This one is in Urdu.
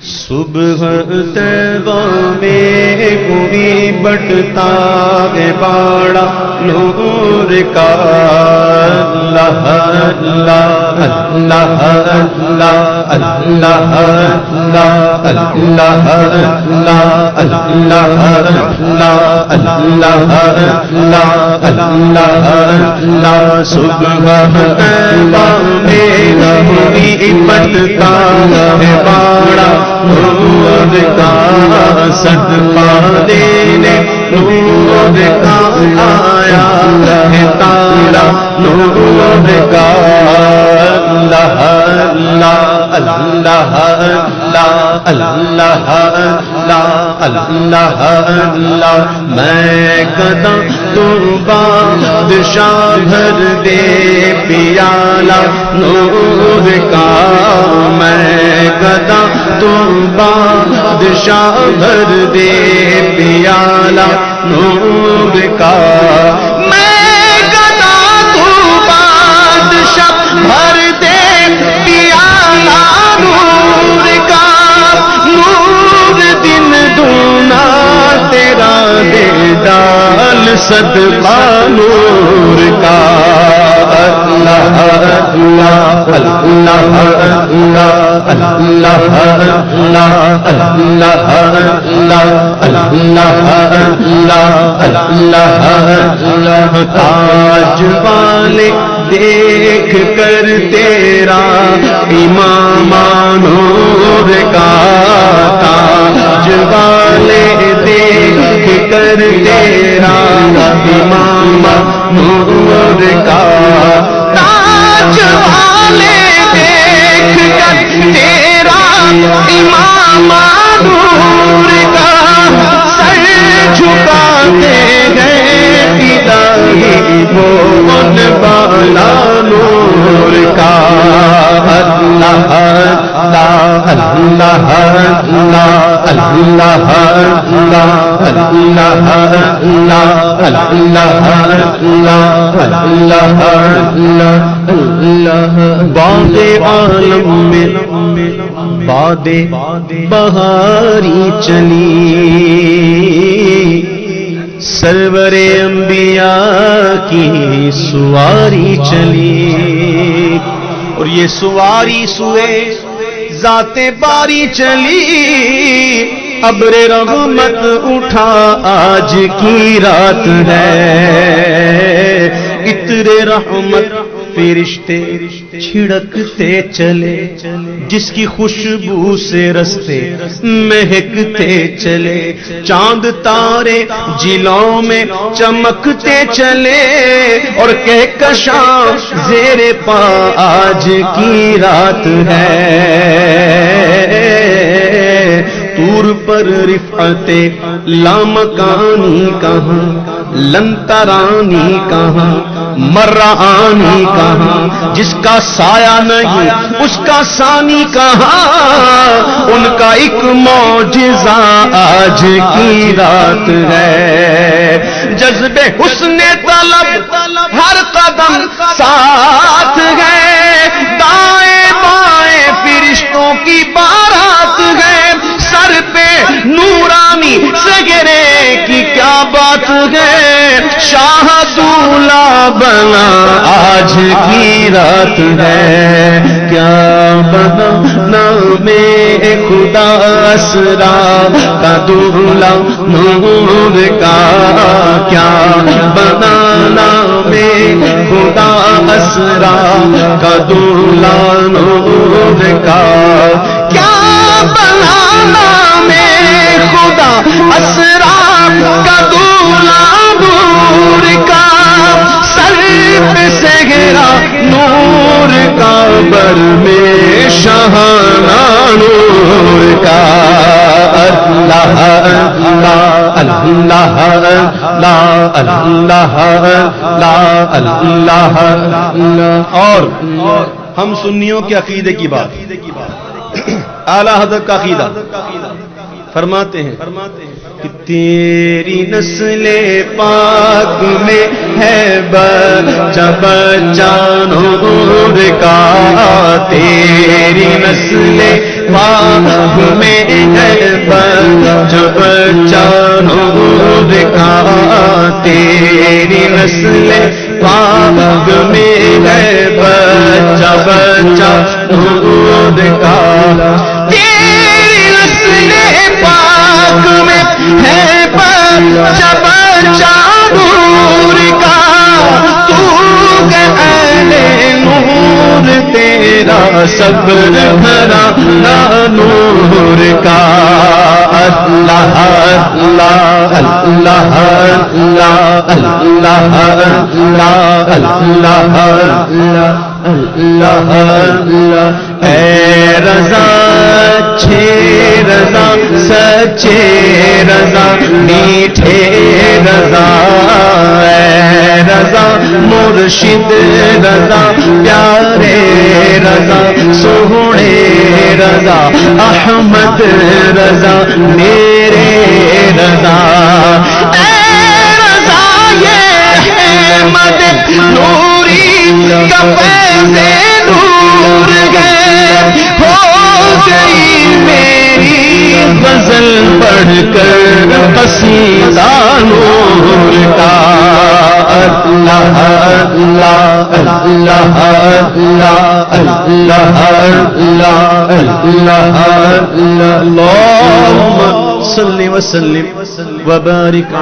صبح تیبہ میں کوئی بٹتا ہے باڑا نور کا اللہ اللہ اللہ اللہ اللہ اللہ اللہ اللہ اللہ صبح تیبہ میں کوئی بٹتا ہے باڑا نور کا صدقہ دینے نور کا آیا ہے تارا نور کا اللہ اللہ اللہ اللہ اللہ اللہ اللہ اللہ، میں قدم تو بادشاہ بھر دے پیالہ نور کا، میں قدم تو بادشاہ بھر دے پیالہ نور کا۔ اللہ اللہ اللہ اللہ اللہ اللہ تاج والے دیکھ کر تیرا امام نور کا تاج والے دیکھ کر تیرا امام نور کا امام نور کا سر جھکاتے گئے الہی بول بالا نور کا اللہ اللہ اللہ اللہ اللہ اللہ اللہ اللہ اللہ باد عالم میں باد بہاری چلی سرور انبیاء کی سواری چلی اور یہ سواری سوئے ذات باری چلی ابر رحمت اٹھا آج کی رات ہے اتر رحمت فرشتے چھڑکتے چلے، جس کی خوشبو سے رستے مہکتے چلے، چاند تارے جلوں میں چمکتے چلے، اور کہکشاں زیر پا آج کی رات ہے۔ تور پر رفعت لامکانی کہاں لنترانی کہاں مرانی کہاں، جس کا سایہ نہیں، اس کا سانی کہاں؟ ان کا ایک معجزہ آج کی رات ہے۔ جذبے حسن طلب ہر قدم ساتھ ہے۔ بنا آج کی رات ہے۔ کیا بنا نام خدا اسرا کا دولا نور کا؟ کیا بنانا میں خدا اسرا کا دولا نور کا؟ بر میں شہانہ نور کا اللہ اللہ اللہ اللہ اللہ اللہ اللہ، اور ہم سنیوں کے عقیدے کی بات۔ اعلی حضرت کا عقیدہ۔ فرماتے ہیں کہ تیری نسل پاک میں ہے بچہ بچہ نور کا، تیری نسل پاک میں ہے جب چانور کا، تیری نسل پاک میں بچہ بچہ نور کا تو نور تیرا صبر بھرا نور کا اللہ اللہ اللہ اللہ اللہ اللہ اللہ اللہ اے رضا چھ سچے رضا، میٹھے رضا رضا، مرشد رضا، پیارے رضا سونے رضا، احمد رضا، میرے رضا۔ رضا، یہ مد نوری کپے نور گئے ہو گئی میری غزل پڑھ کر قصیدہ نور کا اللہ اللہ اللہ اللہ اللہ اللہ اللہ اللهم صل وسلم وبارك